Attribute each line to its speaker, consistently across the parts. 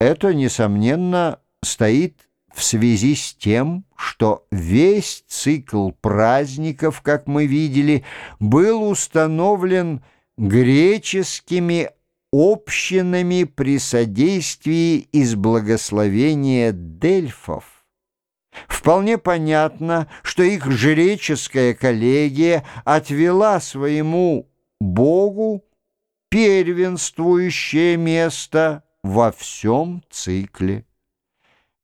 Speaker 1: Это, несомненно, стоит в связи с тем, что весь цикл праздников, как мы видели, был установлен греческими общинами при содействии из благословения дельфов. Вполне понятно, что их жреческая коллегия отвела своему богу первенствующее место во всем цикле.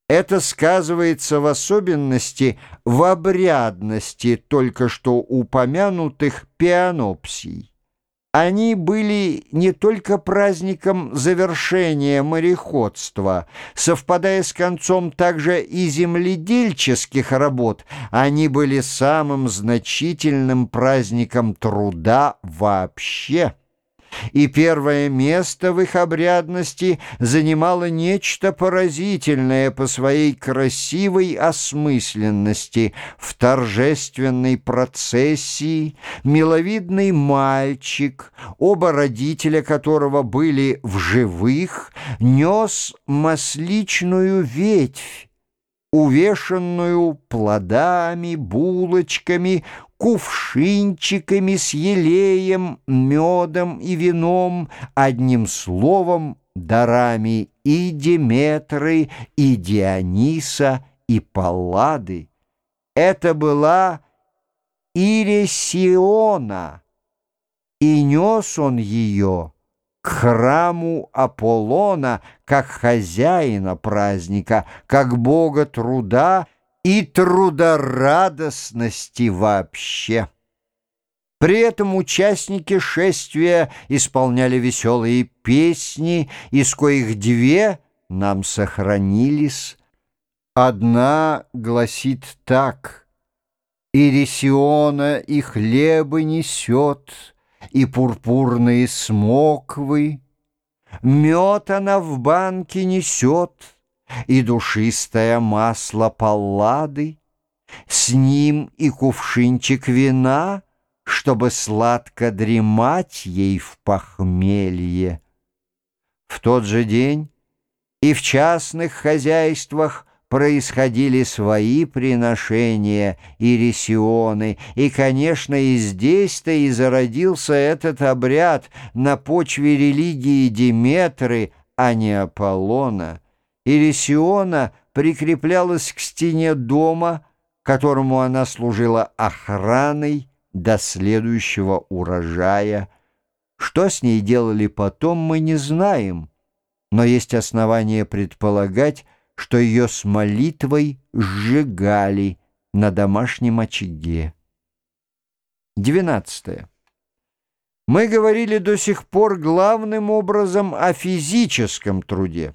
Speaker 1: Это сказывается в особенности в обрядности только что упомянутых пианопсий. Они были не только праздником завершения мореходства, совпадая с концом также и земледельческих работ, они были самым значительным праздником труда вообще и первое место в их обрядности занимало нечто поразительное по своей красивой осмысленности в торжественной процессии, миловидный мальчик, оба родителя которого были в живых, нес масличную ветвь, увешанную плодами, булочками, кувшинчиками с елеем, медом и вином, одним словом, дарами и Деметры, и Диониса, и Паллады. Это была Иресиона, и нес он ее к храму Аполлона, как хозяина праздника, как бога труда и трудорадостности вообще. При этом участники шествия исполняли веселые песни, из коих две нам сохранились. Одна гласит так «Ирисиона и хлебы несет, и пурпурные смоквы, мед она в банке несет, и душистое масло паллады, с ним и кувшинчик вина, чтобы сладко дремать ей в похмелье. В тот же день и в частных хозяйствах происходили свои приношения и ресионы, и, конечно, и здесь-то и зародился этот обряд на почве религии Диметры, а не Аполлона. Ирисиона прикреплялась к стене дома, которому она служила охраной до следующего урожая. Что с ней делали потом, мы не знаем, но есть основания предполагать, что ее с молитвой сжигали на домашнем очаге. 12. Мы говорили до сих пор главным образом о физическом труде.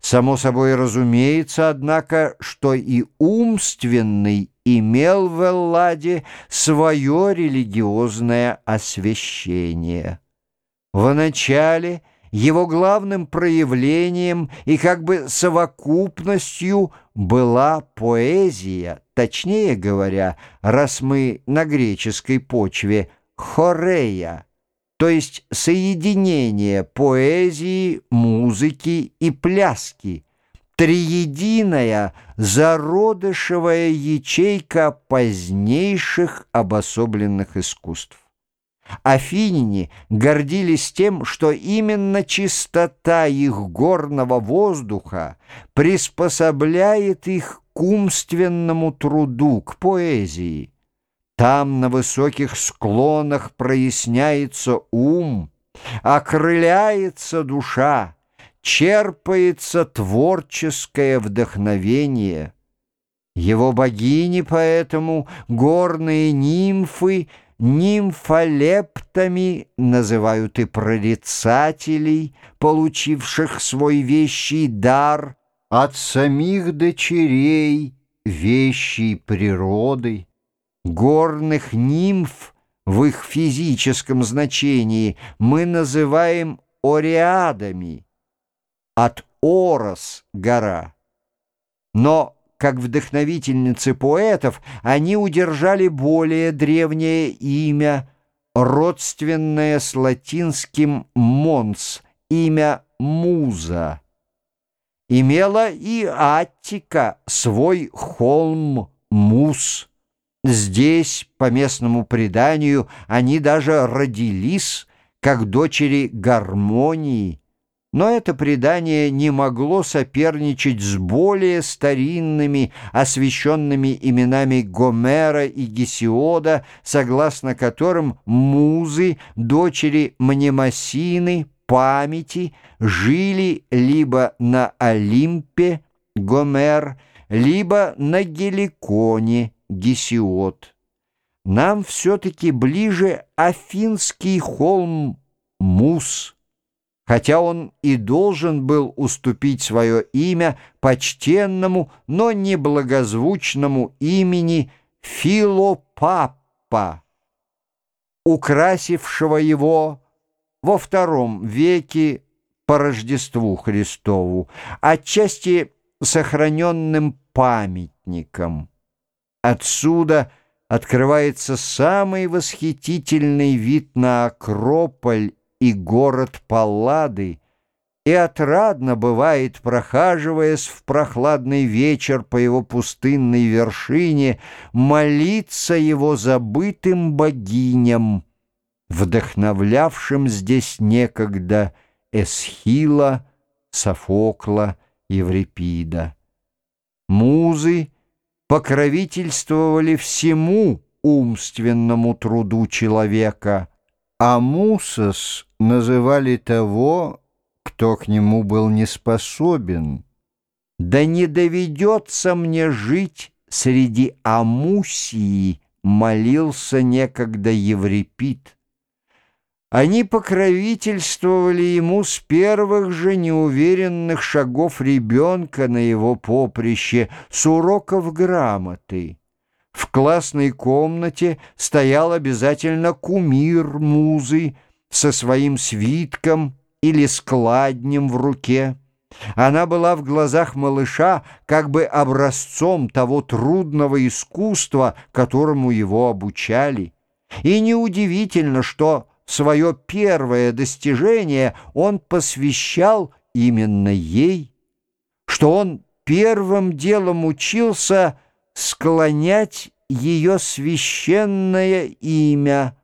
Speaker 1: Само собой разумеется, однако, что и умственный имел в Элладе свое религиозное освящение. Вначале его главным проявлением и как бы совокупностью была поэзия, точнее говоря, раз мы на греческой почве, хорея, то есть соединение поэзии, музыки и пляски, триединая зародышевая ячейка позднейших обособленных искусств. Афиняне гордились тем, что именно чистота их горного воздуха приспособляет их к умственному труду, к поэзии. Там на высоких склонах проясняется ум, окрыляется душа, черпается творческое вдохновение. Его богини поэтому, горные нимфы, нимфолептами называют и прорицателей, получивших свой вещий дар от самих дочерей вещей природы. Горных нимф в их физическом значении мы называем ориадами, от Орос гора. Но, как вдохновительницы поэтов, они удержали более древнее имя, родственное с латинским «монс», имя «муза». имела и Аттика свой холм Мус. Здесь, по местному преданию, они даже родились, как дочери гармонии, но это предание не могло соперничать с более старинными, освященными именами Гомера и Гесиода, согласно которым музы, дочери Мнемосины, памяти, жили либо на Олимпе, Гомер, либо на Геликоне, Гесиод. Нам все-таки ближе Афинский холм Мус, хотя он и должен был уступить свое имя почтенному, но неблагозвучному имени Филопаппа, украсившего его во втором веке по Рождеству Христову, отчасти сохраненным памятником. Отсюда открывается самый восхитительный вид на Акрополь и город Паллады, и отрадно бывает, прохаживаясь в прохладный вечер по его пустынной вершине, молиться его забытым богиням, вдохновлявшим здесь некогда Эсхила, Софокла, Еврипида. Музы покровительствовали всему умственному труду человека, а Мусос называли того, кто к нему был не способен. «Да не доведется мне жить среди Амусии», молился некогда Еврипид. Они покровительствовали ему с первых же неуверенных шагов ребенка на его поприще, с уроков грамоты. В классной комнате стоял обязательно кумир музы со своим свитком или складнем в руке. Она была в глазах малыша как бы образцом того трудного искусства, которому его обучали. И неудивительно, что свое первое достижение он посвящал именно ей, что он первым делом учился склонять ее священное имя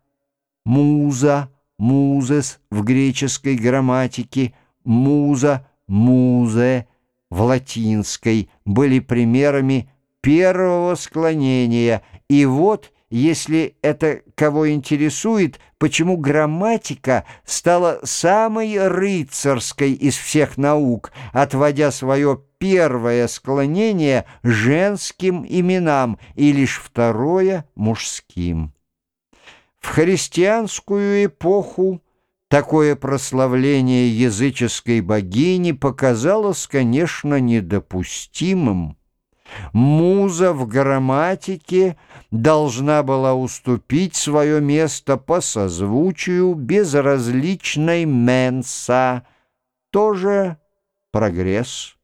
Speaker 1: Муза, Музес в греческой грамматике, Муза, Музе в латинской были примерами первого склонения, и вот – если это кого интересует, почему грамматика стала самой рыцарской из всех наук, отводя свое первое склонение женским именам и лишь второе мужским. В христианскую эпоху такое прославление языческой богини показалось, конечно, недопустимым. Муза в грамматике должна была уступить свое место по созвучию безразличной менса, тоже прогресс.